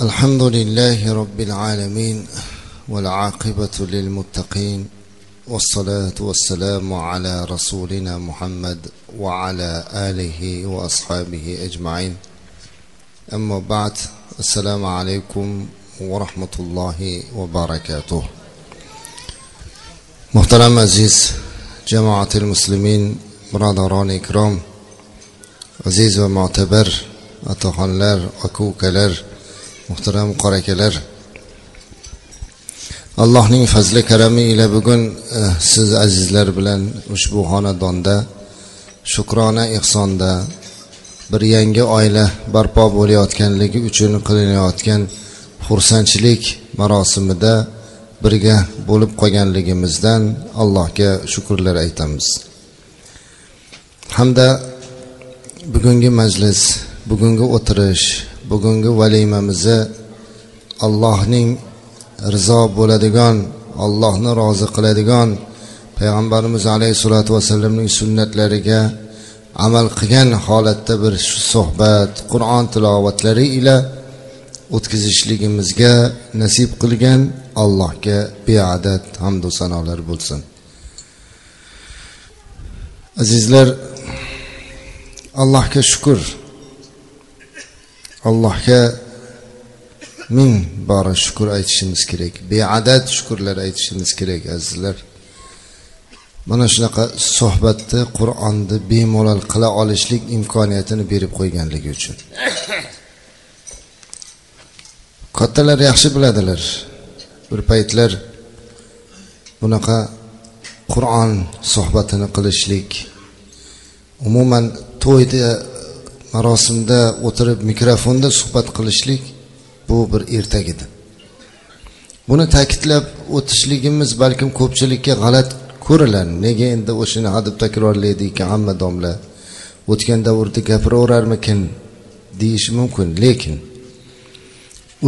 الحمد لله رب العالمين والعاقبة للمتقين والصلاة والسلام على رسولنا محمد وعلى آله وأصحابه أجمعين. أما بعد السلام عليكم ورحمة الله وبركاته. محترم عزيز جماعة المسلمين برادران إكرام mo'tabar otaxonlar aka ukalar muhtaram qora akalar allohning fazli karami ila bugun eh, siz azizlar bilan ushbu xonadonda shukrona ehsonda bir yangi oila barpo bo'layotganligi uchun qilinayotgan xursandchilik marosimida birga bo'lib qolganligimizdan allohga shukurlar aytamiz. Hamda bugungi majlis bugungi o'tirish bugungi valimamizni allohning rizo bo'ladigan allohni rozi qiladigan payg'ambarimiz alayhissalotu vassalamning sunnatlariga amal qilgan holatda bir shu suhbat qur'on tilovatlari ila o'tkazishligimizga nasib qilgan allohga beadad hamdu sanolar bo'lsin. Azizlar allohga shukur allohga ming bora shukur aytishimiz kerak beadad shukurlar aytishimiz kerak azizlar. Mana shunaqa suhbatni qur'onni bemalol qila olishlik imkoniyatini berib qo'yganligi uchun. Kattalar yaxshi biladilar. Bir paytlar bunaqa qur'on suhbatini qilishlik umuman to'yda marosimda o'tirib mikrofonda suhbat qilishlik bu bir ertak edi. Buni ta'kidlab o'tishligimiz balkim ko'pchilikka g'alat ko'rilar. Nega endi o'shani hadeb takrorlaydi ekan hamma domla? O'tgan davrda gapiraverarmikin? Deyishi mumkin lekin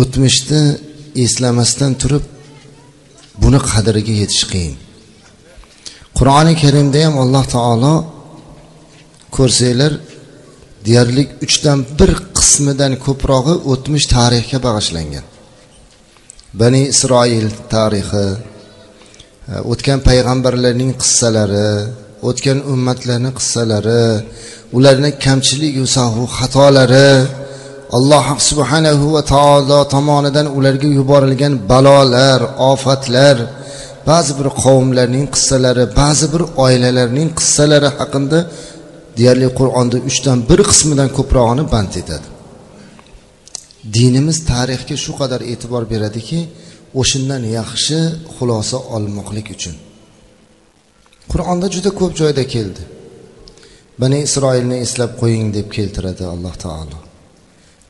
o'tmishni eslamasdan turib buni qadriga yetish qiyin. Qur'oni karimda ham alloh taolo ko'rsanglar deyarli uchdan bir qismidan ko'prog'i o'tmish tarixga bag'ishlangan. Bani isroil tarixi e, o'tgan payg'ambarlarning qissalari o'tgan ummatlarni qissalari ularni kamchiligu sahu xatolari alloh subhanahu va taolo tomonidan ularga yuborilgan balolar ofatlar ba'zi bir qavmlarning qissalari ba'zi bir oilalarning qissalari haqida deyarli qur'onni uchdan bir qismidan ko'prog'ini band etadi. Dinimiz tarixga shu qadar e'tibor beradiki o'shandan yaxshi xulosa olmoqlik uchun. Qur'onda juda ko'p joyda keldi. Bani isroilni eslab qo'ying deb keltiradi alloh taolo.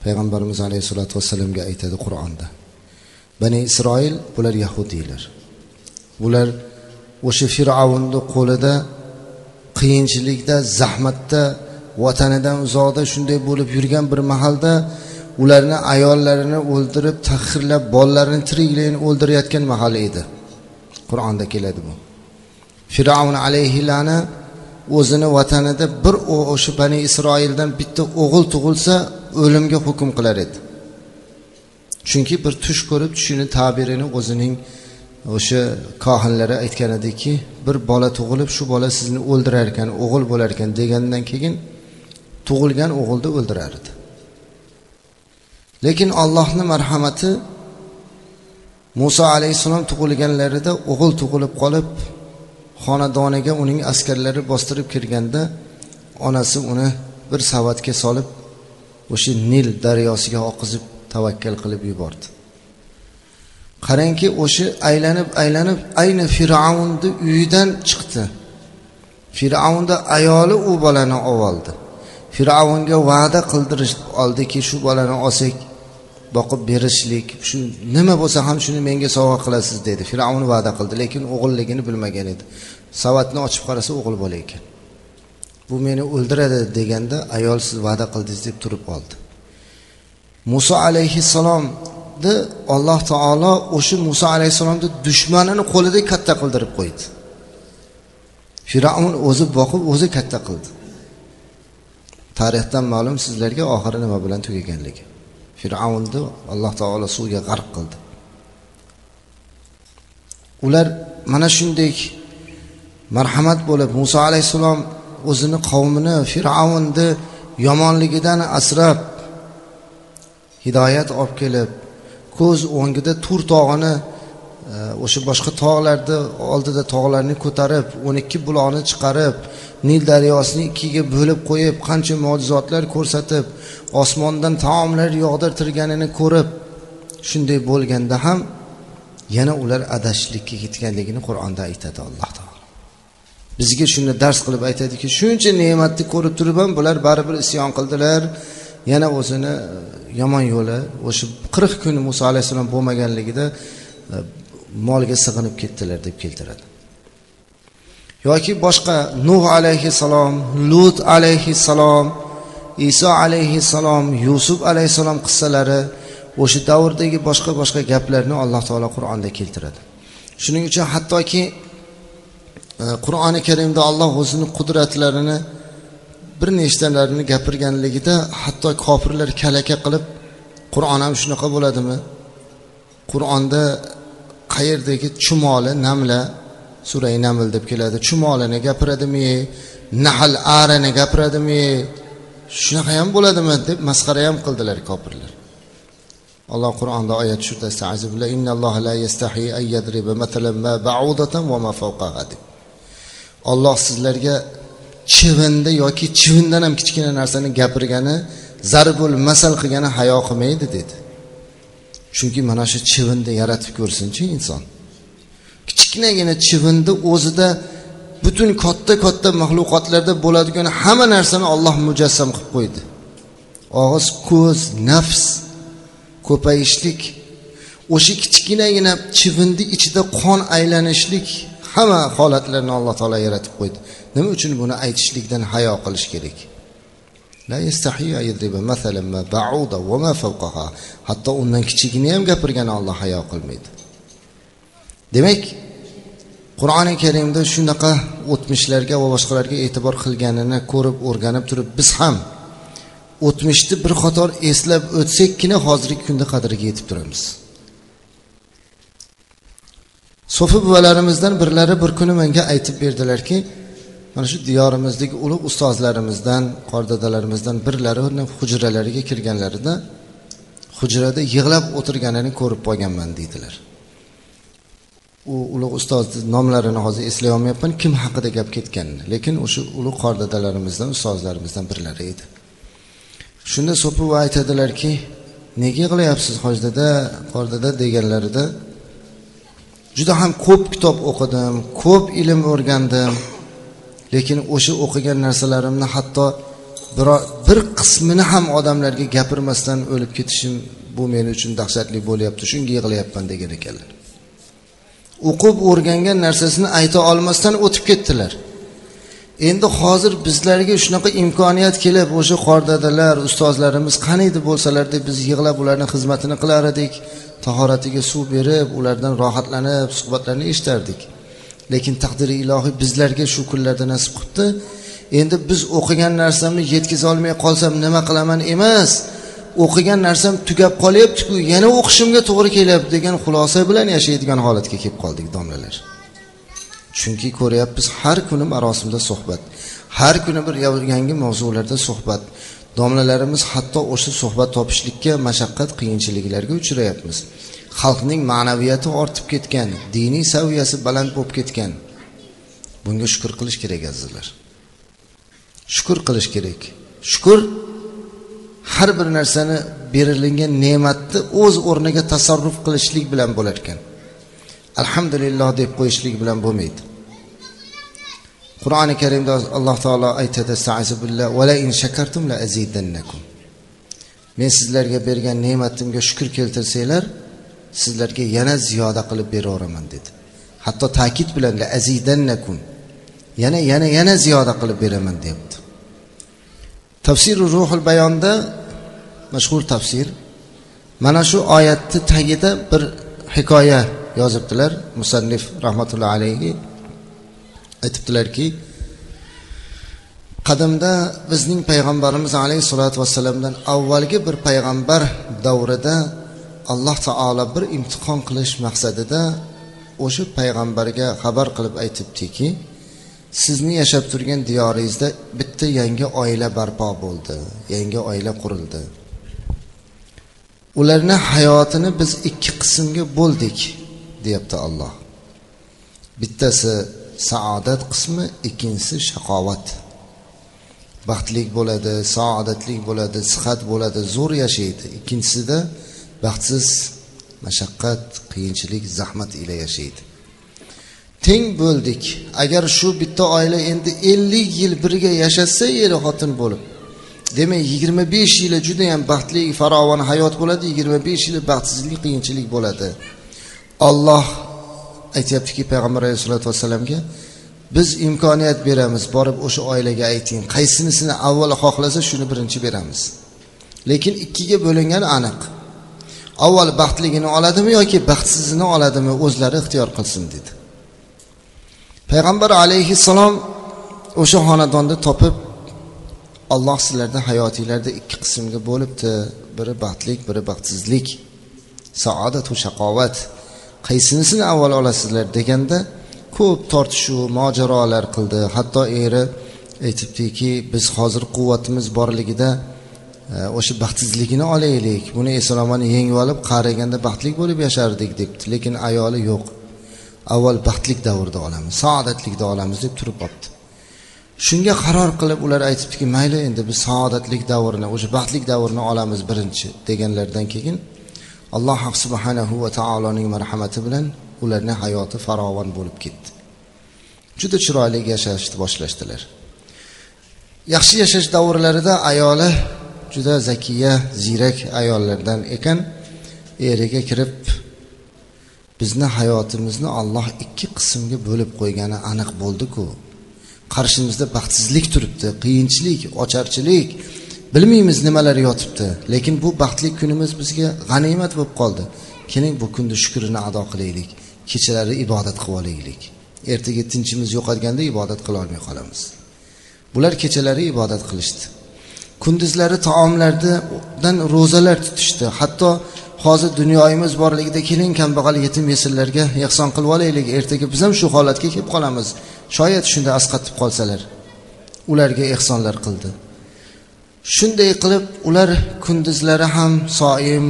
Payg'ambarimiz alayhissalotu vassalamga aytadi qur'onda. Bani isroil bular yahudiylar. Bular o'sha fir'avnni qo'lida qiyinchilikda zahmatda vatanidan uzoqda shunday bo'lib yurgan bir mahalda ularni ayollarini o'ldirib tahqirlab bolalarini tiriklayin o'ldirayotgan mahal edi. Qur'onda keladi bu. Fir'avn alayhilani o'zini vatanida bir o'sha bani isroildan bitta o'g'il tug'ilsa o'limga hukm qilar edi. Chunki bir tush ko'rib tushini tabirini o'zining o'sha kohinlari aytgan ediki bir bola tug'ilib shu bola sizni o'ldirar ekan o'g'il bo'lar ekan degandan keyin tug'ilgan o'g'ilni o'ldirar edi lekin allohni marhamati muso alayhissalom tug'ilganlarida o'g'il tug'ilib qolib xonadoniga uning askarlari bostirib kirganda onasi uni bir savatga solib o'sha nil daryosiga oqizib tavakkal qilib yubordi. Qarangki o'sha aylanib aylanib ayni fir'avnni uyidan chiqdi. Fir'avnni ayoli u bolani oldi fir'avnga va'da qildirish oldiki shu bolani olsak boqib berishlik shu nima bo'lsa ham shuni menga sovg'a qilasiz dedi. Fir'avn va'da qildi lekin o'g'illigini bilmagan edi. Savatni ochib qarasa o'g'il bola ekan. Bu meni o'ldiradi deganda ayol siz va'da qildingiz deb turib oldi. Muso alayhissalomni alloh taolo o'sha muso alayhissalomni dushmanini qo'lida katta qildirib qo'ydi. Fir'avn o'zi boqib o'zi katta qildi. Tarixdan ma'lum sizlarga oxiri nima bilan tugaganligi. Fir'avnni alloh taolo suvga g'arq qildi. Ular mana shunday marhamat bo'lib muso alayhissalom o'zini qavmini fir'avnni yomonligidan asrab hidoyat olib kelib ko'z o'ngida tur tog'ini e, o'sha boshqa tog'larni oldida tog'larni ko'tarib o'n ikki buloqni chiqarib nil daryosini ikkiga bo'lib qo'yib qancha mo'jizotlar ko'rsatib osmondan taomlar yog'dirtirganini ko'rib shunday bo'lganda ham yana ular adashishlikka ketganligini qur'onda aytadi alloh taolo. Bizga shuni dars qilib aytadiki shuncha ne'matni ko'rib turib ham bular baribir isyon qildilar yana o'zini yomon yo'li o'sha qirq kun muso alayhissalom bo'lmaganligida e, molga sig'inib ketdilar deb keltiradi. Yoki boshqa nuh alayhissalom lut alayhissalom iso alayhissalom yusuf alayhissalom qissalari o'sha davrdagi boshqa boshqa gaplarni alloh taolo qur'onda keltiradi. Shuning uchun hattoki e, qur'oni karimda alloh o'zini qudratlarini bir nechtalarini gapirganligida hatto kofirlar kalaka qilib qur'on ham shunaqa bo'ladimi? Qur'onda qayerdagi chumoli namla surai naml deb keladi. Chumolini gapiradimi? Nahl arani gapiradimi? Shunaqa ham bo'ladimi? deb masxara ham qildilar kofirlar. Alloh qur'onda oyat shu olloh sizlarga chivinni yoki chivindan ham kichkina narsani gapirgani zarbul masal qilgani hayo qilmaydi dedi. Chunki mana shu chivinni yaratib ko'rsinchi inson. Kichkinagina chivinni o'zida butun katta katta maxluqotlarda bo'ladigan hamma narsani olloh mujassam qilib qo'ydi. Og'iz ko'z nafs ko'payishlik o'sha kichkinagina chivinni ichida qon aylanishlik hamma holatlarni alloh taolo yaratib qo'ydi. Nima uchun buni aytishlikdan hayo qilish kerak? Hatto undan kichigini ham gapirgani olloh hayo qilmaydi. Demak qur'oni karimda shunaqa o'tmishlarga va boshqalarga e'tibor qilganini ko'rib o'rganib turib biz ham o'tmishni bir qator eslab o'tsakkina hozirgi kunda qadriga yetib turamiz. So'fi buvalarimizdan birlari bir kuni menga aytib berdilarki mana shu diyorimizdagi ulug' ustozlarimizdan qordadalarimizdan birlari hujralariga kirganlarida hujrada yig'lab o'tirganini ko'rib qolganman deydilar. U ulug' ustozni nomlarini hozir eslay olmayapman kim haqida gap ketganini lekin o'sha ulug' qordadalarimizdan ustozlarimizdan birlari edi. Shunda so'piva aytadilarki nega yig'layapsiz hoji dada qordada? deganlarida juda ham ko'p kitob o'qidim ko'p ilm o'rgandim. Lekin o'sha o'qigan narsalarimni hatto biror bir qismini ham odamlarga gapirmasdan o'lib ketishim bu men uchun dahshatli bo'lyapti shunga yig'layapman degan ekanlar. O'qib o'rgangan narsasini ayta olmasdan o'tib ketdilar. Endi hozir bizlarga shunaqa imkoniyat kelib o'sha qordadalar ustozlarimiz qaniydi bo'lsalar deb biz yig'lab ularni xizmatini qilar edik. Tahoratiga suv berib ulardan rohatlanib suhbatlarni eshitardik. Lekin taqdiri ilohiy bizlarga shu kunlarda nasib qilibdi. Endi biz o'qigan narsamni yetkaza olmay qolsam nima qilaman emas. O'qigan narsam tugab qolyaptiku yana o'qishimga to'g'ri kelyapti degan xulosa bilan yashaydigan holatga kelib qoldik domlalar. Chunki ko'ryapmiz har kuni marosimda suhbat har kuni bir yangi mavzularda suhbat. Domlalarimiz hatto o'sha suhbat topishlikka mashaqqat qiyinchiliklarga uchrayapmiz. Xalqning ma'naviyati ortib ketgan diniy saviyasi baland bo'lib ketgan. Bunga shukur qilish kerak azizlar. Shukur qilish kerak. Shukur har bir narsani berilingan ne'matni o'z o'rniga tasarruf qilishlik bilan bo'lar ekan. Alhamdulillah deb qo'yishlik bilan bo'lmaydi. Qur'oni karimda alloh taolo aytadi men sizlarga bergan ne'matimga shukur keltirsanglar sizlarga yana ziyoda qilib beraveraman dedi. Hatto ta'kid bilan la azidannakum yana yana yana ziyoda qilib beraman deyapti. Tafsiru ruhul bayonda mashhur tafsir. Mana shu oyatni tagida bir hikoya yozibdilar. Musannif rahmatullohi alayhi aytibdilarki qadimda bizning payg'ambarimiz alayhissalotu vassalamdan avvalgi bir payg'ambar davrida alloh taolo bir imtihon qilish maqsadida o'sha payg'ambarga xabar qilib aytibdiki sizni yashab turgan diyoringizda bitta yangi oila barpo bo'ldi yangi oila qurildi. Ularni hayotini biz ikki qismga bo'ldik deyapti alloh. Bittasi saodat qismi ikkinchisi shaqovat. Baxtli bo'ladi saodatli bo'ladi sihat bo'ladi zo'r yashaydi. Ikkinchisida baxtsiz mashaqqat qiyinchilik zahmat ila yashaydi. Teng bo'ldik. Agar shu bitta oila endi ellik yil birga yashasa er xotin bo'lib demak yigirma besh yili judayam baxtli farovon hayot bo'ladi yigirma besh yili baxtsizlik qiyinchilik bo'ladi. Olloh aytyaptiki payg'ambar alayhisalotu vassalamga biz imkoniyat beramiz borib o'sha oilaga ayting qaysinisini avval xohlasa shuni birinchi beramiz. Lekin ikkiga bo'lingani aniq. Avval baxtligini oladimi yoki baxtsizini oladimi? O'zlari ixtiyor qilsin dedi. Payg'ambar alayhissalom o'sha xonadonni topib alloh sizlarni hayotinglarda ikki qismga bo'libdi. Biri baxtlik biri baxtsizlik. Saodatu shaqovat. Qaysinisini avval olasizlar deganda ko'p tortishuv mojarolar qildi. Hatto eri aytibdiki biz hozir quvvatimiz borligida o'sha baxtsizligini olaylik. Buni eson yengib olib qariganda baxtli bo'lib yashardik debdi. Lekin ayoli yo'q. Avval baxtlik davrda olamiz saodatlikda olamiz deb turib olibdi shunga qaror qilib ular aytibdiki mayli endi biz saodatlik davrini o'sha baxtlik davrini olamiz birinchi deganlaridan keyin alloh subhanahu va taoloning marhamati bilan ularni hayoti farovon bo'lib ketdi. Juda chiroyli yashashni boshlashdilar. Yaxshi yashash davrlarida ayoli juda zakiya ziyrak ayollardan ekan. Eriga kirib bizni hayotimizni olloh ikki qismga bo'lib qo'ygani aniq bo'ldiku. Qarshimizda baxtsizlik turibdi qiyinchilik ocharchilik. Bilmaymiz nimalar yotibdi lekin bu baxtli kunimiz bizga g'animat bo'lib qoldi. Keling bu kunni shukrini ado qilaylik. Kechalari ibodat qilib olaylik. Ertaga tinchimiz yo'qotganda ibodat qilolmay qolamiz. Bular kechalari ibodat qilishdi. Kunduzlari taomlardan ro'zalar tutishdi. Hatto hozir dunyoyimiz borligida keling kambag'al yetim yesirlarga ehson qilib olaylik. Ertaga biz ham shu holatga kelib qolamiz. Shoyat shunda asqatib qolsalar ularga ehsonlar qildi. Shunday qilib ular kunduzlari ham soim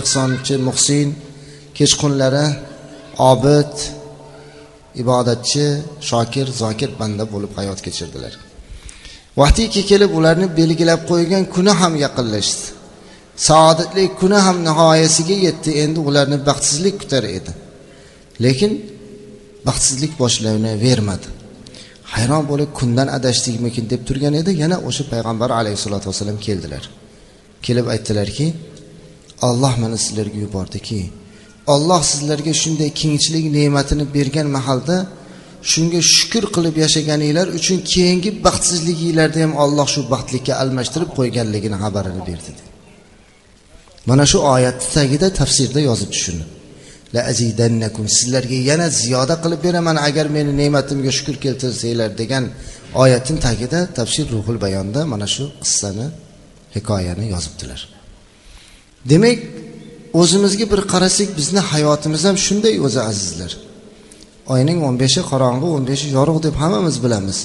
ehsonchi muhsin kechqurunlari obid ibodatchi shokir zokir banda bo'lib hayot kechirdilar. Vaqtiki kelib ularni belgilab qo'ygan kuni ham yaqinlashdi. Saodatli kuni ham nihoyasiga yetdi endi ularni baxtsizlik kutar edi. Lekin baxtsizlik boshlanavermadi hayron bo'lib kundan adashdikmikin deb turgan edi yana o'sha payg'ambar alayhissalotu vassalam keldilar. Kelib aytdilarki olloh meni sizlarga yubordiki olloh sizlarga shunday kengchilik ne'matini bergan mahalda shunga shukur qilib yashaganinglar uchun keyingi baxtsizliginglarni ham alloh shu baxtlikka almashtirib qo'yganligini xabarini berdi mana shu oyatni tagida tafsirda yozibdi shuni la azidannakum sizlarga yana ziyoda qilib beraman agar meni ne'matimga shukur keltirsanglar degan oyatni tagida tafsir ruhul bayonda mana shu qissani hikoyani yozibdilar. Demak o'zimizga bir qarasak bizni hayotimiz ham shunday o'zi azizlar. Oyning o'n beshi qorong'i o'n beshi yorug' deb hammamiz bilamiz.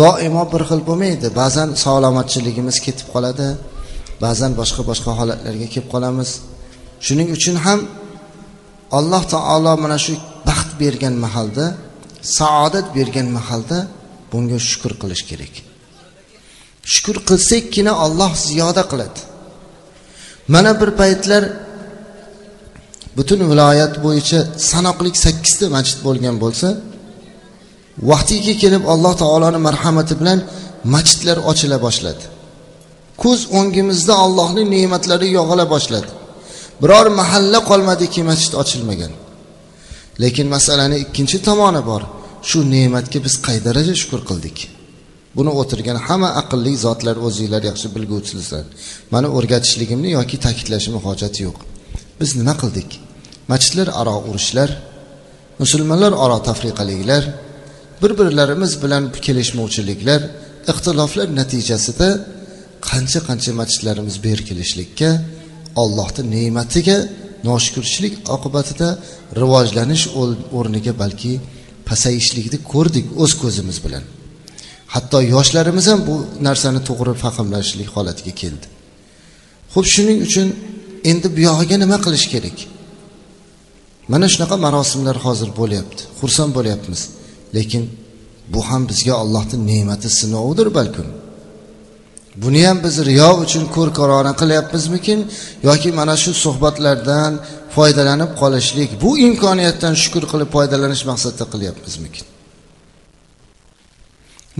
Doimo bir xil bo'lmaydi. Ba'zan salomatchiligimiz ketib qoladi ba'zan boshqa boshqa holatlarga kelib qolamiz. Shuning uchun ham alloh taolo mana shu baxt bergan mahalda saodat bergan mahalda bunga shukur qilish kerak. Shukur qilsakkina olloh ziyoda qiladi. Mana bir paytlar butun viloyat bo'yicha sanoqli sakkizta masjid bo'lgan bo'lsa vaqtiga kelib alloh taoloni marhamati bilan masjidlar ochila boshladi. Ko'z o'ngimizda allohning ne'matlari yog'ila boshladi. Biror mahalla qolmadiki masjid ochilmagan. Lekin masalani ikkinchi tomoni bor. Shu ne'matga biz qay daraja shukur qildik? Buni o'tirgan hamma aqlli zotlar o'zinglar yaxshi bilguvchisizlar mani o'rgatishligimni yoki ta'kidlashimni hojati yo'q. Biz nima qildik? Masjidlar aro urushlar musulmonlar aro tafriqaliklar bir birlarimiz bilan kelishmovchiliklar ixtiloflar natijasida qancha qancha masjidlarimiz berkilishlikka ollohni ne'matiga noshukurchilik oqibatida rivojlanish o'rniga balki pasayishlikni ko'rdik o'z ko'zimiz bilan. Hatto yoshlarimiz ham bu narsani to'g'ri fahmlashlik holatiga keldi. Xo'p shuning uchun endi buyog'iga nima qilish kerak? Mana shunaqa marosimlar hozir bo'lyapti xursand bo'lyapmiz. Lekin bu ham bizga allohni ne'mati sinovidir balkim. Buni ham biz riyo uchun ko'r ko'rona qilyapmizmikin? Yoki mana shu suhbatlardan foydalanib qolishlik bu imkoniyatdan shukur qilib foydalanish maqsadida qilyapmizmikin?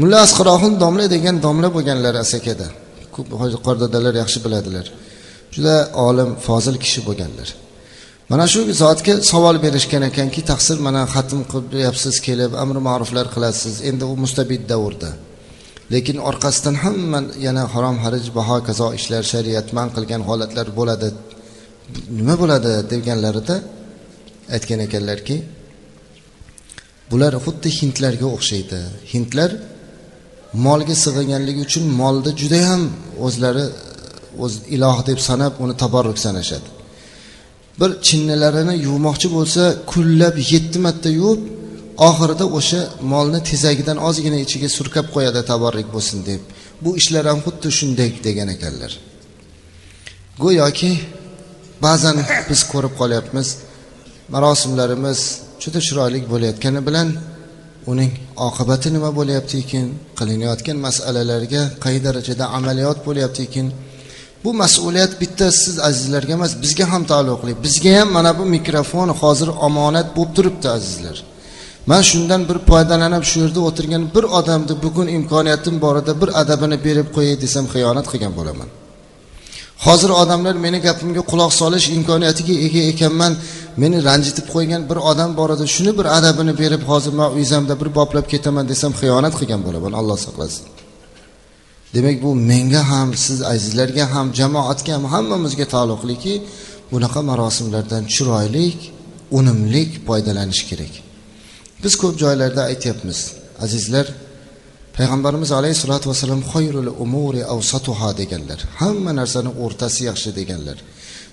Mulla asqirohim domla degan domla bo'lganlar asakada. Ko'p qordadalar yaxshi biladilar. Juda olim fozil kishi bo'lganlar. Mana shu zotga savol berishgan ekanki taqsir mana xatm qilyapsiz kelib amri ma'ruflar qilasiz. Endi u mustabid davrda. Lekin orqasidan hamma yana harom harij va hokazo ishlar shariat man qilgan holatlar bo'ladi. Nima bo'ladi deganlarida aytgan ekanlarki bular xuddi hindlarga o'xshaydi. Hindlar molga sig'inganligi uchun molni judayam o'zlari o'z iloh deb sanab uni tabarruk sanashadi. Bir chinnilarini yuvmoqchi bo'lsa kullab yetti marta yuvib oxirida o'sha molni tezagidan ozgina ichiga surkab qo'yadi taborrik bo'lsin deb. Bu ishlar ham xuddi shunday degan ekanlar. Go'yoki ba'zan biz ko'rib qolyapmiz marosimlarimiz juda chiroyli bo'layotgani bilan uning oqibati nima bo'lyapti ekan qilinayotgan masalalarga qay darajada amaliyot bo'lyapti ekan bu mas'uliyat bitta siz azizlarga emas bizga ham taalluqli. Bizga ham mana bu mikrofon hozir omonat bo'lib turibdi azizlar. Man shundan bir foydalanib shu yerda o'tirgan bir odamni bugun imkoniyatim borida bir adabini berib qo'yay desam xiyonat qilgan bo'laman. Hozir odamlar meni gapimga quloq solish imkoniyatiga ega ekanman. Meni ranjitib qo'ygan bir odam bor edi shuni bir adabini berib hozir man uyzamda bir boplab ketaman desam xiyonat qilgan bo'laman. Alloh saqlasin. Demak bu menga ham siz azizlarga ham jamoatga ham hammamizga taalluqliki bunaqa marosimlardan chiroyli unumli foydalanish kerak. Biz ko'p joylarda aytyapmiz azizlar payg'ambarimiz alayhissalotu vassalom xoyrul umuri avsatuha deganlar hamma narsani o'rtasi yaxshi deganlar.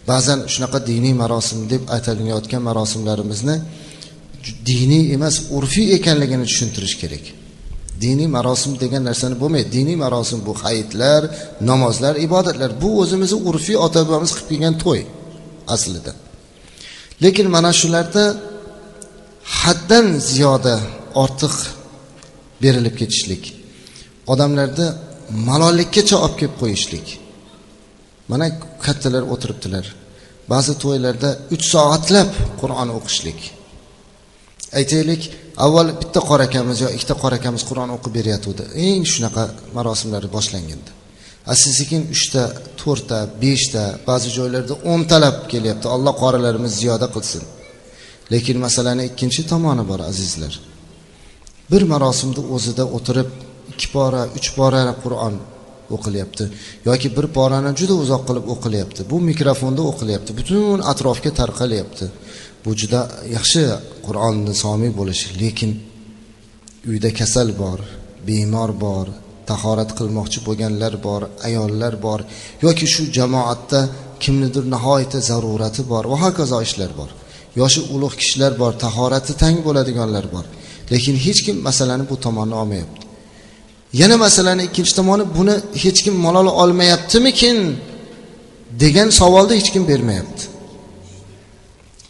Ba'zan shunaqa diniy marosim deb aytilayotgan marosimlarimizni diniy emas urfiy ekanligini tushuntirish kerak. Diniy marosim degan narsani bo'lmaydi. Diniy marosim bu hayitlar namozlar ibodatlar. Bu o'zimizni urfiy ota bobomiz qilib kelgan to'y aslida. Lekin mana shularda haddan ziyoda ortiq berilib ketishlik odamlarni malollikkacha olib kelib qo'yishlik. Mana kattalar o'tiribdilar. Ba'zi to'ylarda uch soatlab qur'on o'qishlik. Aytaylik avval bitta qora akamiz yo ikkita qora akamiz qur'on o'qib beryotgandi. Eng shunaqa marosimlari boshlanganda. Asta sekin uchta to'rtta beshta ba'zi joylarda o'ntalab kelyapti. Alloh qoralarimiz ziyoda qilsin. Lekin masalani ikkinchi tomoni bor azizlar. Bir marosimni o'zida o'tirib ikki pora uch pora qur'on o'qilyapti. Yoki bir porani juda uzoq qilib o'qilyapti. Bu mikrofonda o'qilyapti. Butun atrofga tarqalyapti. Bu juda yaxshi qur'on somiy bo'lishi lekin uyda kasal bor bemor bor tahorat qilmoqchi bo'lganlar bor ayollar bor yoki shu jamoatda kimnidir nihoyatda zarurati bor va hokazo ishlar bor. Yoshi ulug' kishilar bor tahorati tang bo'ladiganlar bor. Lekin hech kim masalani bu tomonni olmayapti. Yana masalani ikkinchi tomoni buni hech kim malol olmayaptimikin degan savolni hech kim bermayapti.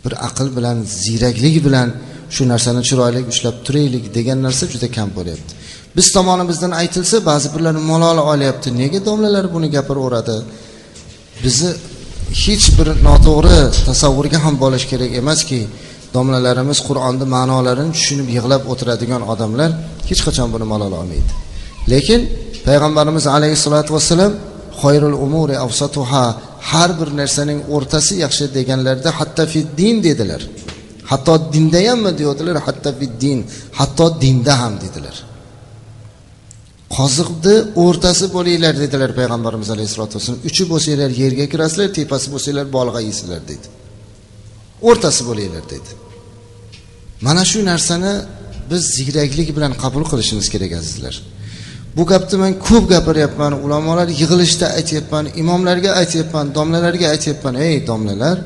Bir aql bilan ziyraklik bilan shu narsani chiroyli ushlab turaylik degan narsa juda kam bo'lyapti. Biz tomonimizdan aytilsa ba'zi birlar malol olyapti. Nega domlalar buni gapiraveradi? Bizni hech bir noto'g'ri tasavvurga ham bolish kerak emaski domlalarimiz qur'onni ma'nolarini tushunib yig'lab o'tiradigan odamlar hech qachon buni malol olmaydi. Lekin payg'ambarimiz alayhissalotu vassalam xoyrul umuri avsatuha har bir narsaning o'rtasi yaxshi deganlarida hatto fiddin dedilar. Hatto dinda hammi deyaptilar hatto fiddin hatto dinda ham dedilar. Qoziqni o'rtasi bo'linglar dedilar payg'ambarimiz alayhissalotu vassalam uchi bo'lsanglar yerga kirasizlar tepasi bo'lsanglar bolg'a yeysizlar dedi. O'rtasi bo'linglar dedi. Mana shu narsani biz ziyraklik bilan qabul qilishimiz kerak azizlar. Bu gapni man ko'p gapiryapman ulamolar yig'ilishda aytyapman imomlarga aytyapman domlalarga aytyapman. Ey domlalar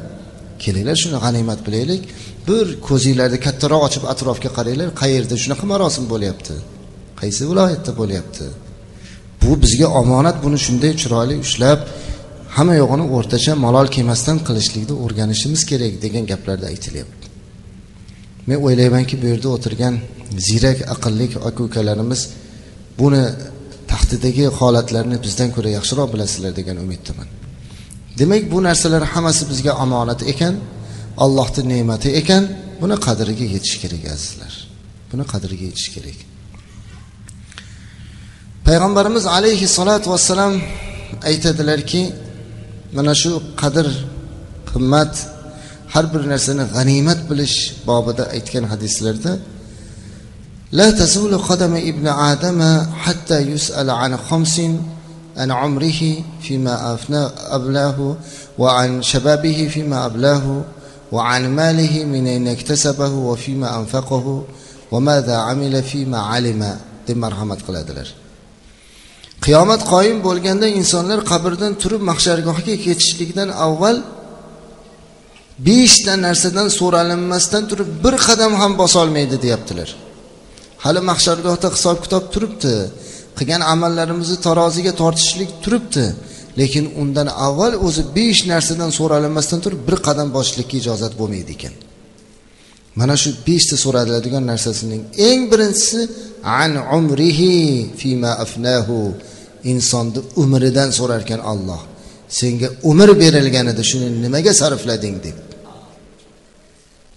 kelinglar shuni g'animat bilaylik. Bir ko'zinglarni kattaroq ochib atrofga qaranglar qayerda shunaqa marosim bo'lyapti? Qaysi viloyatda bo'lyapti? Bu bizga omonat buni shunday chiroyli ushlab hamma yo'g'ini o'rtacha malol kelmasdan qilishlikni o'rganishimiz kerak degan gaplarda aytilyapti. Men o'ylaymanki bu yerda o'tirgan ziyrak aqlli aka ukalarimiz buni taxtidagi holatlarni bizdan ko'ra yaxshiroq bilasizlar degan umiddaman. Demak bu narsalar hammasi bizga omonat ekan allohni ne'mati ekan buni qadriga yetish kerak azizlar. Buni qadriga yetish kerak. Payg'ambarimiz alayhissalotu vassalam aytadilarki mana shu qadr qimmat har bir narsani g'animat bilish bobida aytgan hadislarda لا تزول قدم ابن آدم حتى يسأل عن خمس عن عمره فيما أفنى أبلاه وعن شبابه فيما أبلاه وعن ماله من أين اكتسبه وفيما أنفقه وماذا عمل فيما علم deb marhamat qiladilar qiyomat qoyim bo'lganda insonlar qabrdan turib mahshargohga ketishlikdan avval beshta narsadan so'ralinmasdan turib bir qadam ham bosolmaydi deyaptilar Hali mahshargohda hisob kitob turibdi. Qilgan amallarimizni taroziga tortishlik turibdi. Lekin undan avval o'zi besh narsadan so'ralinmasdan turib bir qadam bosishlikka ijozat bo'lmaydi ekan. Mana shu beshta so'raladigan narsasining eng birinchisi an umrihi fima afnahu. Insonni umridan so'rar ekan olloh senga umr berilgan edi shuni nimaga sarflading? deb.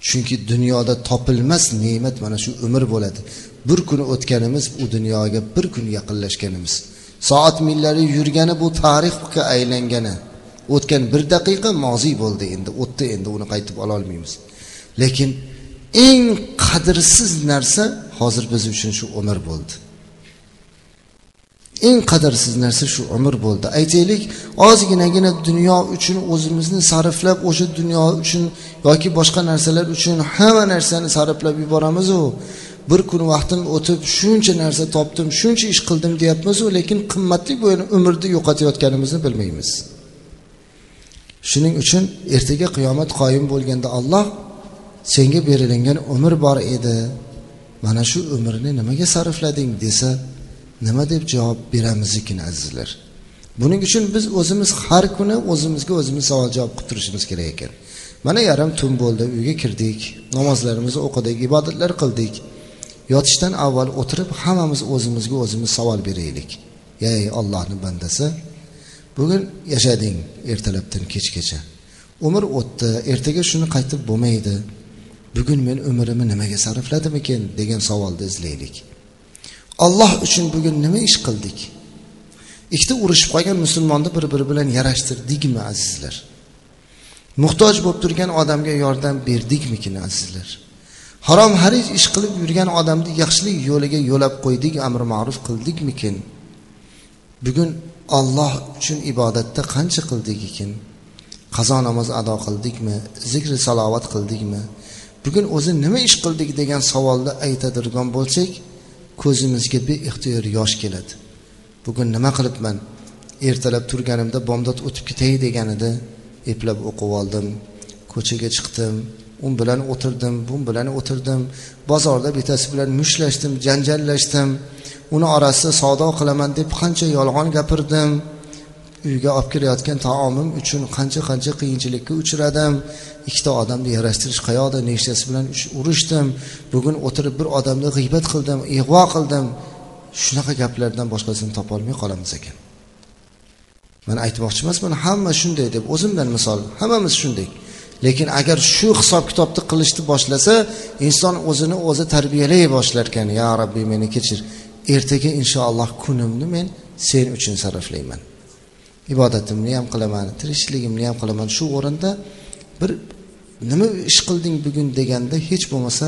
Chunki dunyoda topilmas ne'mat mana shu umr bo'ladi. Bir kun o'tganimiz u dunyoga bir kun yaqinlashganimiz. Soat millari yurgani bu tarixga aylangani. O'tgan bir daqiqa moziy bo'ldi endi o'tdi endi uni qaytib ololmaymiz lekin eng qadrsiz narsa hozir biz uchun shu umr bo'ldi. Eng qadrsiz narsa shu umr bo'ldi. Aytaylik ozginagina dunyo uchun o'zimizni sarflab o'sha dunyo uchun yoki boshqa narsalar uchun hamma narsani sarflab yuboramizu. Bir kun vaqtim o'tib shuncha narsa topdim shuncha ish qildim deyapmizu lekin qimmatli bo'lgan umrni yo'qotayotganimizni bilmaymiz. Shuning uchun ertaga qiyomat qoyim bo'lganda olloh senga berilingan umr bor edi. Mana shu umrni nimaga sarflading desa nima deb javob beramiz ekan azizlar. Buning uchun biz o'zimiz har kuni o'zimizga o'zimiz savol javob qilib turishimiz kerak ekan. Mana yarim tun bo'ldi uyga kirdik namozlarimizni o'qidik ibodatlar qildik. Yotishdan avval o'tirib hammamiz o'zimizga o'zimiz savol beraylik. Ey ollohni bandasi bugun yashading ertalabdan kechgacha. Umr o'tdi ertaga shuni qaytib bo'lmaydi. Bugun men umrimni nimaga sarfladim ekan degan savolni izlaylik. Olloh uchun bugun nima ish qildik? Ikkita urushib qolgan musulmonni bir biri bilan yarashtirdikmi azizlar? Muhtoj bo'lib turgan odamga yordam berdikmikin azizlar? Harom harij ish qilib yurgan odamni yaxshilik yo'liga yo'lab qo'ydik amri ma'ruf qildikmikin? Bugun olloh uchun ibodatda qancha qildik ekan? Qazo namoz ado qildikmi? Zikri salovat qildikmi? Bugun o'zi nima ish qildik degan savolni aytadirgan bo'lsak ko'zimizga beixtiyor yosh keladi. Bugun nima qilibman? Ertalab turganimda bomdod o'tib ketay deganida eplab o'qib oldim ko'chaga chiqdim. U bilan o'tirdim bu bilan o'tirdim. Bozorda bittasi bilan mushlashdim janjallashdim. Uni orasida savdo qilaman deb qancha yolg'on gapirdim. Uyga olib kelayotgan taomim uchun qancha qancha qiyinchilikka uchradim. Ikkita odamni yarashtirish qayoqda nechtasi bilan urushdim. Bugun o'tirib bir odamni g'iybat qildim ig'vo qildim. Shunaqa gaplardan boshqasini topolmay qolamiz ekan. Man aytmoqchi emasman hamma shunday deb o'zimdan misol hammamiz shunday. Lekin agar shu hisob kitobni qilishni boshlasa inson o'zini o'zi tarbiyalay boshlar ekan. Ya robbiy meni kechir. Ertaga inshaalloh kunimni men sen uchun sarflayman. Ibodatimni ham qilaman tirikchiligimni ham qilaman. Shu o'rinda bir nima ish qilding bugun deganda hech bo'lmasa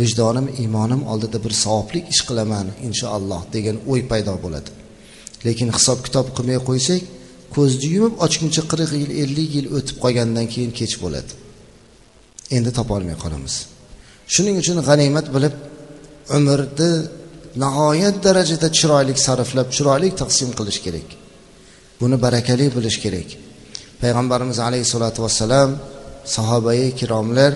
vijdonim iymonim oldida bir savobli ish qilaman inshaalloh degan o'y paydo bo'ladi. Lekin hisob kitob qilmay qo'ysak ko'zni yumib ochguncha qirq yil ellik yil o'tib qolgandan keyin kech bo'ladi. Endi topolmay qolamiz. Shuning uchun g'animat bilib umrni nihoyat darajada chiroyli sarflab chiroyli taqsim qilish kerak. Buni barakali bilish kerak. Payg'ambarimiz alayhissalotu vassalam sahobai kiromlar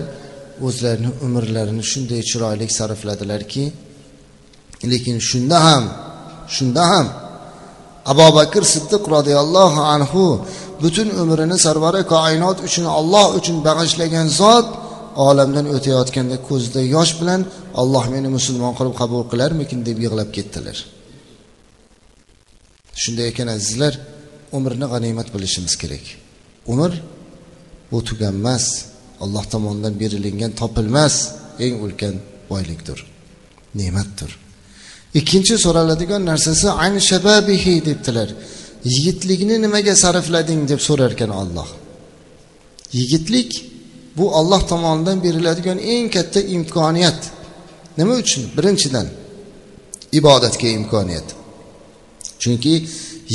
o'zlarini umrlarini shunday chiroyli sarfladilarki lekin shunda ham shunda ham abu bakr siddiq roziyallohu anhu butun umrini sarvari koinot uchun olloh uchun bag'ishlagan zot olamdan o'tayotganda ko'zida yosh bilan olloh meni musulmon qilib qabul qilarmikin deb yig'lab ketdilar. Shunday ekan azizlar umrni g'animat bilishimiz kerak. Umr bu tuganmas alloh tomonidan berilingan topilmas eng ulkan boylikdir ne'matdir. Ikkinchi so'raladigan narsasi an shababihi debdilar. Yigitlikni nimaga sarflading? deb so'rar ekan olloh yigitlik bu olloh tomonidan beriladigan eng katta imkoniyat. Nima uchun? Birinchidan ibodatga imkoniyat. Chunki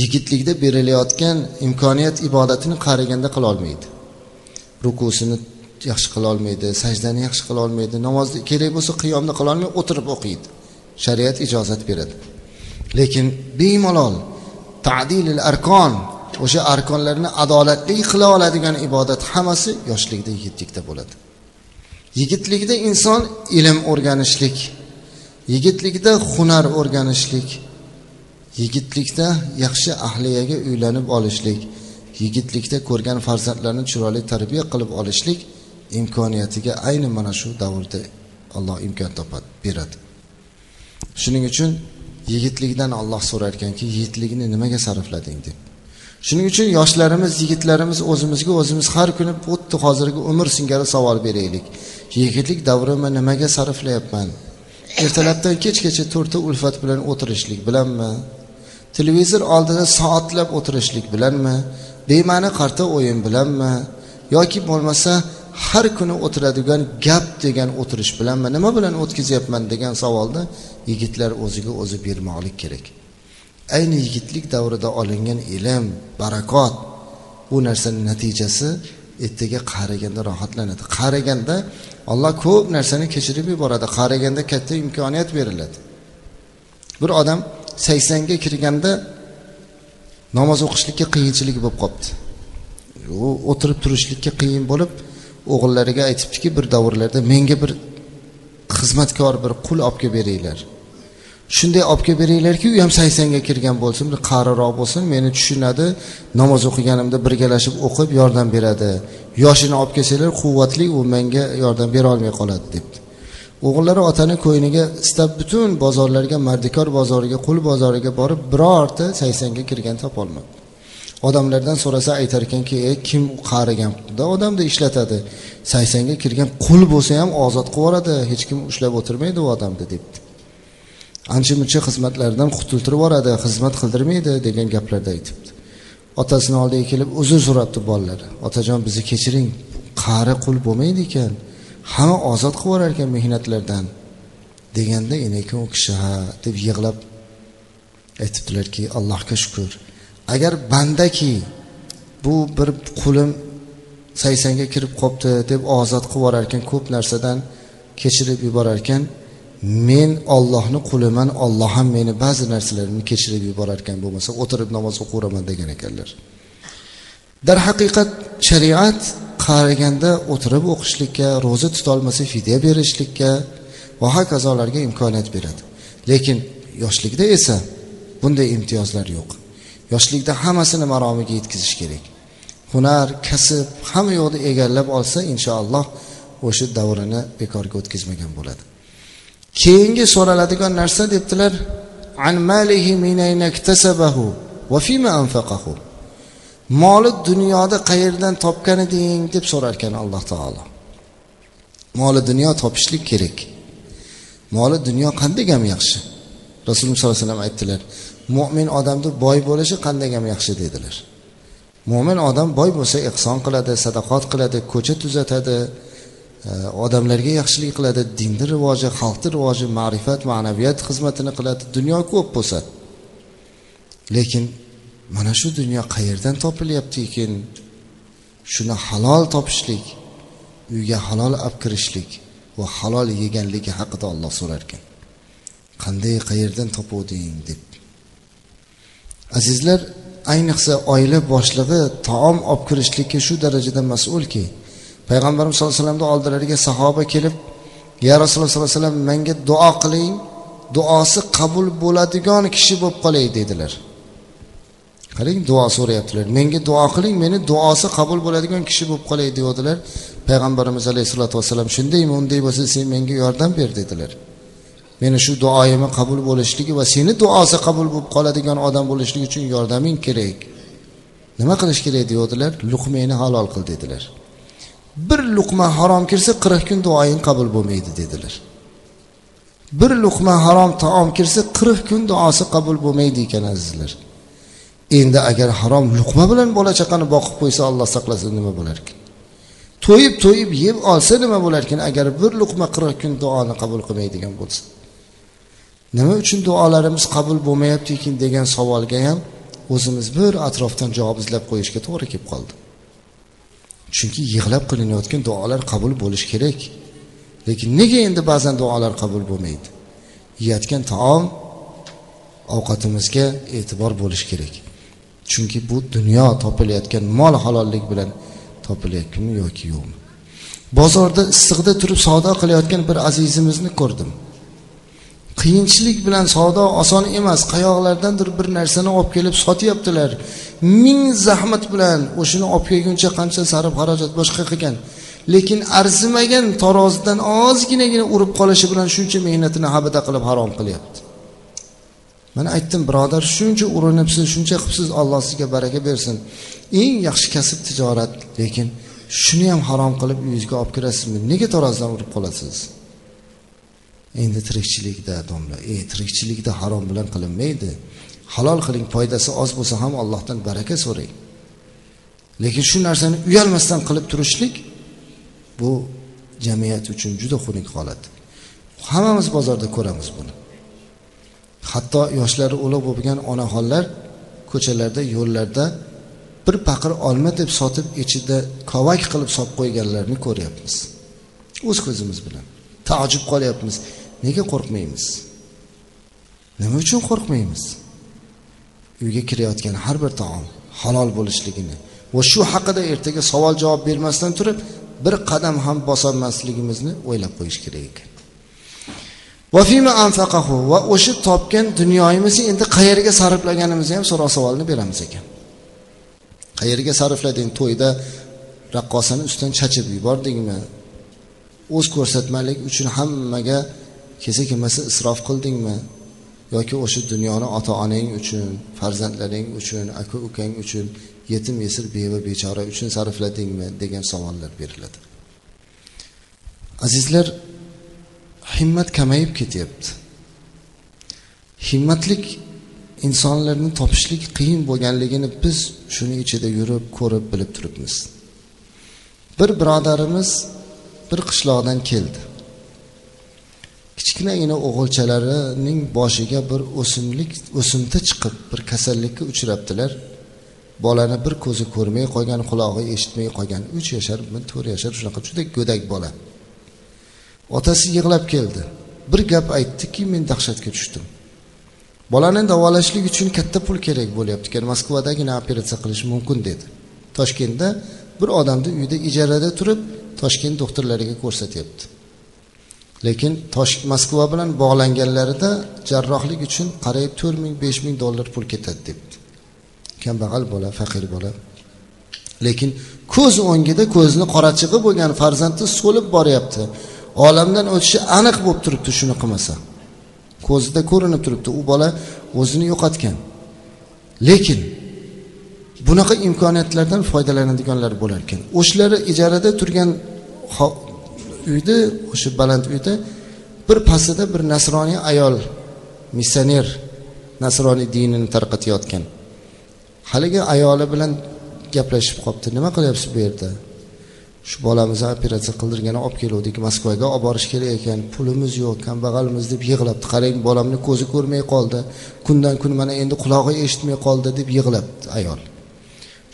yigitlikda berilayotgan imkoniyat ibodatini qariganda qilolmaydi rukusini yaxshi qilolmaydi sajdani yaxshi qilolmaydi namozni kerak bo'lsa qiyomni qilolmay o'tirib o'qiydi. Shariat ijozat beradi. Lekin bemalol tadilil arkon o'sha arkonlarni adolatli qila oladigan ibodat hammasi yoshlikda yigitlikda bo'ladi. Yigitlikda inson ilm o'rganishlik yigitlikda hunar o'rganishlik yigitlikda yaxshi ahliyaga uylanib olishlik yigitlikda ko'rgan farzandlarni chiroyli tarbiya qilib olishlik imkoniyatiga ayni mana shu davrda alloh imkon topadi beradi. Shuning uchun yigitlikdan olloh so'rar ekanki yigitligini nimaga sarflading deb. Shuning uchun yoshlarimiz yigitlarimiz o'zimizga o'zimiz har kuni xuddi hozirgi umr singari savol beraylik. Yigitlik davrimni nimaga sarflayapman? Ertalabdan kechgacha to'rtta ulfat bilan o'tirishlik bilanmi? Televizor oldida soatlab o'tirishlik bilanmi? Bema'ni qarta o'yin bilanmi? Yoki bo'lmasa har kuni o'tiradigan gap degan o'tirish bilanmi nima bilan o'tkazyapman degan savolni yigitlar o'ziga o'zi bermoqlik kerak. Ayni yigitlik davrida olingan ilm barakot bu narsani natijasi ertaga qariganda rohatlanadi. Qariganda olloh ko'p narsani kechirib yuboradi qariganda katta imkoniyat beriladi. Bir odam saksonga kirganda namoz o'qishlikka qiyinchilik bo'lib qolibdi. U o'tirib turishlikka qiyin bo'lib o'g'illariga aytibdiki bir davrlarda menga bir xizmatkor bir qul olib kelib beringlar. Shunday olib kelib beringlarki u ham saksonga kirgan bo'lsin bir qariroq bo'lsin meni tushunadi namoz o'qiganimda birgalashib o'qib yordam beradi. Yoshini olib kelsanglar quvvatli u menga yordam berolmay qoladi debdi. O'g'illari otani ko'yniga istab butun bozorlarga mardikor bozoriga qul bozoriga borib birorta saksonga kirgan topolmadi. Odamlardan so'rasa aytar ekanki e kim qariganda odamni ishlatadi. Saksonga kirgan qul bo'lsa ham ozod qilib yuboradi. Hech kim ushlab o'tirmaydi u odamni debdi. Ancha muncha xizmatlardan qutultirib yuboradi. Xizmat qildirmaydi degan gaplarni aytibdi. Otasini oldiga kelib uzr so'rabdi bolalari. Otajon bizni kechiring. Qari qul bo'lmaydi ekan. Hamma ozod qilib yuborar ekan mehnatlardan. Deganda ekan u kishi ha deb yig'lab aytibdilarki allohga shukur agar bandaki bu bir qulim saysanga kirib qolibdi deb ozod qilib yuborarkan ko'p narsadan kechirib yuborar ekan men ollohni quliman olloh ham meni ba'zi narsalarimni kechirib yuborar ekan bo'lmasa o'tirib namoz o'qiveraman degan ekanlar. Darhaqiqat shariat qaraganda o'tirib o'qishlikka ro'za tutolmasa fidya berishlikka va hokazolarga imkoniyat beradi. Lekin yoshlikda esa bunday imtiyozlar yo'q. Yoshlikda hammasini maromiga yetkazish kerak. Hunar kasb hamma yoqda egallab olsa inshaalloh o'sha davrini bekorga o'tkazmagan bo'ladi. Keyingi so'raladigan narsa debdilar an malihi va fima anfaqahu. Moli dunyoda qayerdan topgan eding deb so'rar ekan alloh taolo. Moli dunyo topishlik kerak. Moli dunyo qanday ham yaxshi? Rasululloh sollallohu alayhi vasallam aytdilar mo'min odamni boy bo'lishi qanday ham yaxshi dedilar mo'min odam boy bo'lsa ehson qiladi sadaqot qiladi ko'cha tuzatadi e, odamlarga yaxshilik qiladi dinni rivoji xalqni rivoji ma'rifat ma'naviyat xizmatini qiladi dunyo ko'p bo'lsa. Lekin mana shu dunyo qayerdan topilyapti ekan? Shuni halol topishlik uyga halol olib kirishlik va halol yeganligi haqida olloh so'rar ekan qanday qayerdan topuvding deb azizlar ayniqsa oila boshlig'i taom olib kirishlikka shu darajada mas'ulki payg'ambarimiz sallallohu alayhi vasallamni oldilariga sahoba kelib ya rasululloh sollallohu alayhi vasallam menga duo qiling duosi qabul bo'ladigan kishi bo'lib qolay dedilar. Qarang duo so'rayaptilar menga duo qiling meni duosi qabul bo'ladigan kishi bo'lib qolay deyodilar payg'ambarimiz alayhissalotu vassalam shundaymi unday bo'lsa sen menga yordam ber dedilar. Meni shu duoyimni qabul bo'lishligi va seni duosi qabul bo'lib qoladigan odam bo'lishlik uchun yordaming kerak. Nima qilish kerak deyavdilar luqmangni halol qil dedilar. Bir luqma harom kirsa qirq kun duoying qabul bo'lmaydi dedilar. Bir luqma harom taom kirsa qirq kun duosi qabul bo'lmaydi ekan azizlar. Endi agar harom luqma bilan bola chaqani boqib qo'ysa alloh saqlasin nima bo'larkan to'yib to'yib yeb olsa nima bo'larkan agar bir luqma qirq kun duoni qabul qilmaydigan bo'lsa? Nima uchun duolarimiz qabul bo'lmayaptikin degan savolga ham o'zimiz bir atrofdan javob izlab qo'yishga to'g'ri kelib qoldi. Chunki yig'lab qilinayotgan duolar qabul bo'lishi kerak. Lekin nega endi ba'zan duolar qabul bo'lmaydi? Yeyotgan taom ovqatimizga e'tibor bo'lishi kerak. Chunki bu dunyo topilayotgan mol halollik bilan topilayotganmi yoki yo'qmi? Bozorda issiqda turib savdo qilayotgan bir azizimizni ko'rdim. Qiyinchilik bilan savdo oson emas qayoqlardandir bir narsani olib kelib sotyaptilar. Ming zahmat bilan o'shani olib kelguncha qancha sarf xarajat boshqa qilgan. Lekin arzimagan tarozidan ozginagina urib qolishi bilan shuncha mehnatini habada qilib harom qilyapti. Mana aytdim birodar shuncha urinibsiz shuncha qilibsiz alloh sizga baraka bersin. Eng yaxshi kasb tijorat lekin shuni ham harom qilib uyingizga olib kirasizmi? Nega tarozidan urib qolasiz? Endi tirikchilikda domla. E tirikchilikda harom bilan qilinmaydi. Halol qiling foydasi oz bo'lsa ham allohdan baraka so'rang lekin shu narsani uyalmasdan qilib turishlik bu jamiyat uchun juda xunuk holat. Hammamiz bozorda ko'ramiz buni. Hatto yoshlari ulug' bo'lgan onaxonlar ko'chalarda yo'llarda bir paqir olma deb sotib ichida kovak qilib solib qo'yganlarni ko'ryapmiz. O'z ko'zimiz bilan. Taajjub qolyapmiz. Nega qo'rqmaymiz? Nima uchun qo'rqmaymiz? Uyga kirayotgan har bir taom halol bo'lishligini va shu haqida ertaga savol javob bermasdan turib bir qadam ham bosolmasligimizni o'ylab qo'yish kerak ekan. Va o'sha topgan dunyoyimizni endi qayerga sarflaganimizni ham so'roq savolni beramiz ekan. Qayerga sarflading? To'yda raqqosani ustidan chachib yubordingmi? O'z ko'rsatmalik uchun hammaga kecha kelmasa isrof qildingmi? Yoki o'sha dunyoni ota onang uchun farzandlaring uchun aka ukang uchun yetim yesir beva bechora uchun sarfladingmi? degan savollar beriladi. Azizlar himmat kamayib ketyapti. Himmatlik insonlarni topishlik qiyin bo'lganligini biz shuni ichida yurib ko'rib bilib turibmiz. Bir birodarimiz bir qishloqdan keldi. Kichkinagina o'g'ilchalarining boshiga bir o'simlik o'simta chiqib bir kasallikka uchrabdilar. Bolani bir ko'zi ko'rmay qolgan qulog'i eshitmay qolgan. Uch yashar to'rt yashar shunaqa juda go'dak bola. Otasi yig'lab keldi. Bir gap aytdiki men dahshatga tushdim. Bolani davolashlik uchun katta pul kerak bo'lyapti ekan moskvadagina operatsiya qilish mumkin dedi. Toshkentda bir odamni uyida ijarada turib toshkent doktorlariga ko'rsatyapti. Lekin tosh moskva bilan bog'langanlarida jarrohlik uchun qarayib to'rt ming besh ming dollar pul ketadi debdi. Kambag'al bola faqir bola. Lekin ko'z o'ngida ko'zini qorachig'i bo'lgan farzandi so'lib boryapti. Olamdan o'tishi aniq bo'lib turibdi shuni qilmasa. Ko'zida ko'rinib turibdi u bola o'zini yo'qotgan. Lekin bunaqa imkoniyatlardan foydalanadiganlar bo'lar ekan o'shalari ijarada turgan uyda o'sha baland uyda bir pastida bir nasroniy ayol missioner nasroniy dinini tarqatayotgan. Haligi ayoli bilan gaplashib qolibdi nima qilyapsiz bu yerda? Shu bolamizni operatsiya qildirgani olib keluvdik moskvaga olib borish kerak ekan. Pulimiz yo'q kambag'almiz deb yig'labdi. Qarang bolamni ko'zi ko'rmay qoldi. Kundan kun mana endi qulog'i eshitmay qoldi deb yig'labdi ayol.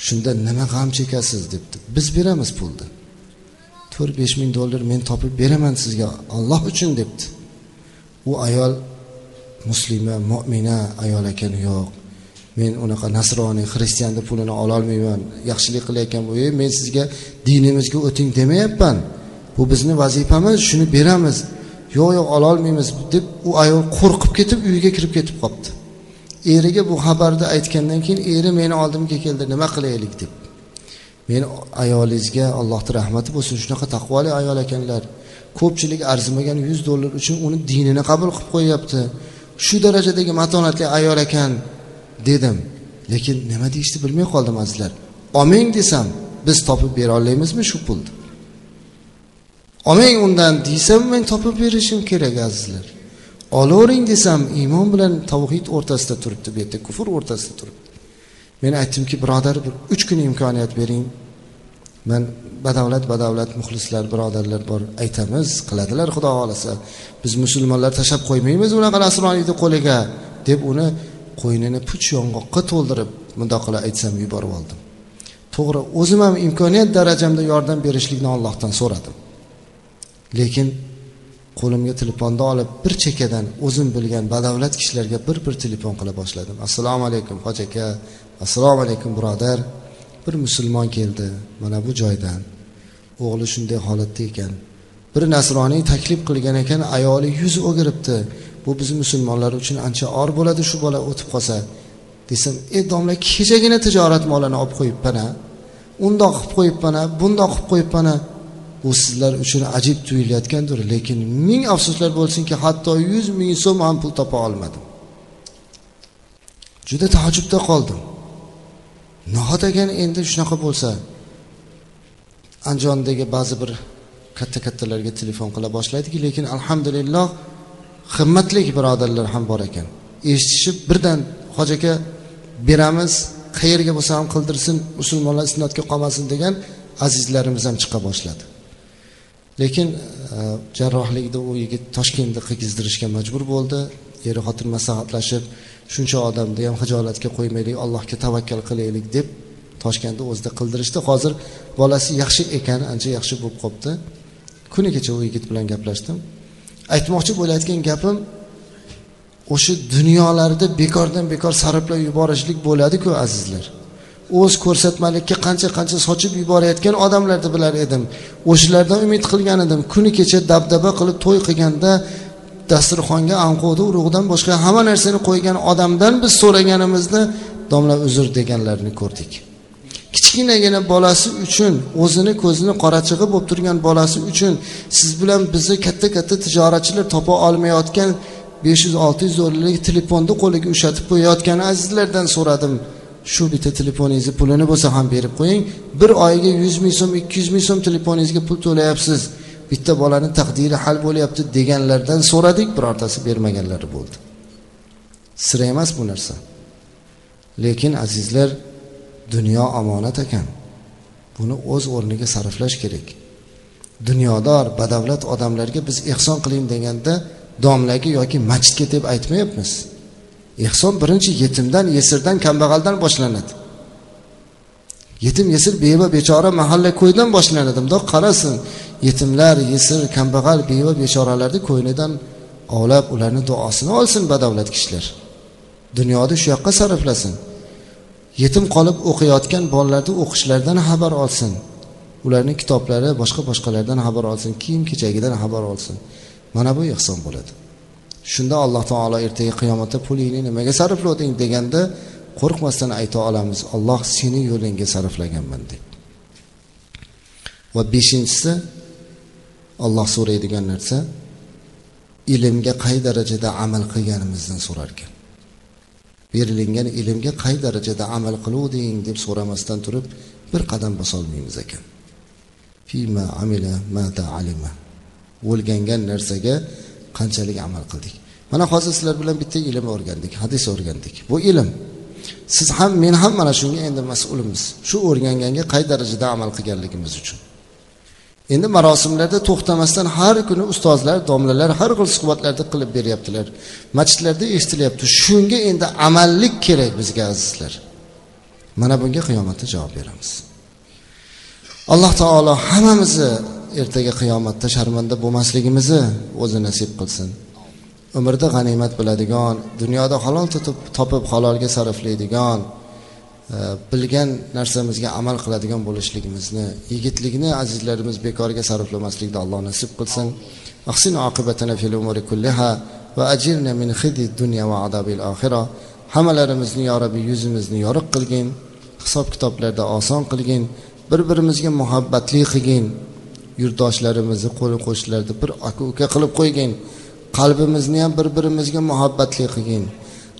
Shunda nima g'am chekasiz debdi. Biz beramiz pulni. To'rt besh ming dollar men topib beraman sizga olloh uchun debdi. U ayol muslima mo'mina ayol ekan yo'q. Men unaqa nasroniy xristianni pulini ololmayman yaxshilik qilayotgan bu men sizga dinimizga o'ting demayapman. Bu bizni vazifamiz shuni beramiz. Yo'q yo'q ololmaymiz deb u ayol qo'rqib ketib uyiga kirib ketib qolibdi eriga bu xabarni aytgandan keyin eri meni oldimga keldi nima qilaylik? deb meni ayolingizga allohni rahmati bo'lsin. Shunaqa taqvoli ayol ekanlar. Ko'pchilik arzimagan yuz dollar uchun uni dinini qabul qilib qo'yyapti shu darajadagi matonatli ayol ekan dedim. Lekin nima deyishni bilmay qoldim azizlar. Olmang desam biz topib bera olamizmi shu pulni? Olmang undan deysam men topib berishim kerak azizlar. Olavering desam iymon bilan tavhid o'rtasida turibdi bu yerda kufr o'rtasida turibdi. Men aytdimki birodar bir uch kun imkoniyat bering. Man badavlat badavlat muxlislar birodarlar bor aytamiz qiladilar xudo xohlasa. Biz musulmonlar tashlab qo'ymaymiz unaqa nasroniyni qo'liga deb uni qo'ynini puch yong'oqqa to'ldirib bundoq qilib aytsam yuborib oldim. To'g'ri o'zim ham imkoniyat darajamda yordam berishlikni ollohdan so'radim. Lekin qo'limga telefonni olib bir chekkadan o'zim bilgan badavlat kishilarga bir bir telefon qila boshladim. Assalomu alaykum hoji aka. Assalomu alaykum birodar. Bir musulmon keldi mana bu joydan. O'g'li shunday holatda ekan. Bir nasroniy taklif qilgan ekan ayoli yuz o'giribdi. Bu biz musulmonlar uchun ancha or bo'ladi shu bola o'tib qolsa. Desam ey domla kechagina tijorat molini olib qo'yibman a undoq qilib qo'yibman a bundoq qilib qo'yibman a bu sizlar uchun ajib tuyulayotgandir lekin ming afsuslar bo'lsinki hatto yuz ming so'm ham pul topa olmadim. Juda taajjubda qoldim. Nahot agar endi shunaqa bo'lsa andijondagi ba'zi bir katta kattalarga telefon qila boshladik lekin alhamdulillah himmatli birodarlar ham bor ekan. Eshitishib birdan hoji aka beramiz qayerga bo'lsa ham qildirsin musulmonlar isnodga qolmasin degan azizlarimiz ham chiqa boshladi. Lekin e, jarrohlikda u yigit toshkentda qilgizdirishga majbur bo'ldi. Eri xotin maslahatlashib shuncha odamni ham hijolatga qo'ymaylik allohga tavakkal qilaylik deb toshkentni o'zida qildirishdi. Hozir bolasi yaxshi ekan ancha yaxshi bo'lib qolibdi. Kuni kecha u yigit bilan gaplashdim. Aytmoqchi bo'layotgan gapim o'sha dunyolarni bekordan bekor sarflab yuborishlik bo'ladiku azizlar. O'z ko'rsatmalikka qancha qancha sochib yuborayotgan odamlarni bilar edim. O'shalardan umid qilgan edim. Kuni kecha dabdaba qilib to'y qilganda dasturxonga anqovni urug'dan boshqa hamma narsani qo'ygan odamdan biz so'raganimizda domla uzr deganlarini ko'rdik. Kichkinagina bolasi uchun o'zini ko'zini qorachig'i bo'lib turgan bolasi uchun siz bilan bizni katta katta tijoratchilar topa olmayotgan besh yuz olti yuz dollarlik telefonni qo'liga ushatib qo'yayotgan azizlardan so'radim. Shu bitta telefoningizni pulini bo'lsa ham berib qo'ying. Bir oyiga yuz ming so'm ikki yuz ming so'm telefoningizga pul to'layapsiz. Bitta bolani taqdiri hal bo'lyapti deganlardan so'radik birortasi bermaganlari bo'ldi. Sira emas bu narsa. Lekin azizlar dunyo omonat ekan. Buni o'z o'rniga sarflash kerak. Dunyodor badavlat odamlarga biz ehson qiling deganda domlaga yoki masjidga deb aytmayapmiz. Ehson birinchi yetimdan yesirdan kambag'aldan boshlanadi. Yetim yesir beva bechora mahalla ko'ydan boshlanadi mundoq qarasin yetimlar yesir kambag'al beva bechoralarni ko'nglidan ovlab ularni duosini olsin badavlat kishilar. Dunyoni shu yoqqa sarflasin. Yetim qolib o'qiyotgan bolalarni o'qishlaridan xabar olsin. Ularni kitoblari boshqa boshqalardan xabar olsin kiyim kechagidan xabar olsin. Mana bu ehson bo'ladi. Shunda alloh taolo ertaga qiyomatda pulingni nimaga sarflading deganda qo'rqmasdan ayta olamiz olloh seni yo'lingga sarflaganman deb. Va beshinchisi olloh so'raydigan narsa ilmga qay darajada amal qilganimizdan so'rar ekan berilingan ilmga qay darajada amal qiluvding deb so'ramasdan turib bir qadam bosolmaymiz ekan. Fima amila mata alima o'rgangan narsaga qanchalik amal qildik? Mana hozir sizlar bilan bitta ilm o'rgandik hadis o'rgandik. Bu ilm siz ham men ham mana shunga endi mas'ulmiz. Shu o'rganganga qay darajada amal qilganligimiz uchun. Endi marosimlarda to'xtamasdan har kuni ustozlar domlalar har xil suhbatlarni qilib beryaptilar. Masjidlarda eshitilyapti shunga endi amallik kerak bizga azizlar. Mana bunga qiyomatda javob beramiz. Alloh taolo hammamizni ertaga qiyomatda sharmanda bo'lmasligimizni o'zi nasib qilsin. Umrda g'animat biladigan dunyoda halol topib halolga sarflaydigan bilgan narsamizga amal qiladigan bo'lishligimizni yigitlikni azizlarimiz bekorga sarflamaslikni alloh nasib qilsin. Ahsin oqibatana fil umuri kulliha va ajirna min xidi dunya va adabil oxira. Hammalarimizni yo robbiy yuzimizni yoriq qilgin hisob kitoblarda oson qilgin bir birimizga muhabbatli qilgin. Yurtdoshlarimizni qo'ni qo'shnilarni bir aka uka qilib qo'ygin. Qalbimizni ham bir birimizga muhabbatli qilgin.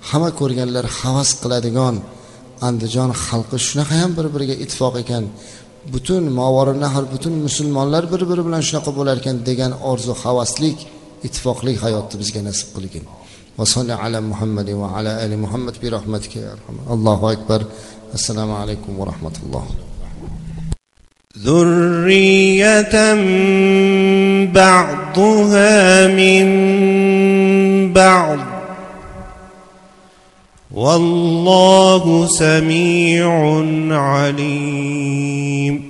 Hamma ko'rganlar havas qiladigan andijon xalqi shunaqa ham bir biriga ittifoq ekan butun movarinahar butun musulmonlar bir biri bilan shunaqa bo'lar ekan degan orzu havaslik ittifoqlik hayotni bizga nasib qilgin وصل على محمد وعلى آل محمد برحمتك يا أرحم الله أكبر السلام عليكم ورحمة الله ذرية بعضها من بعض والله سميع عليم.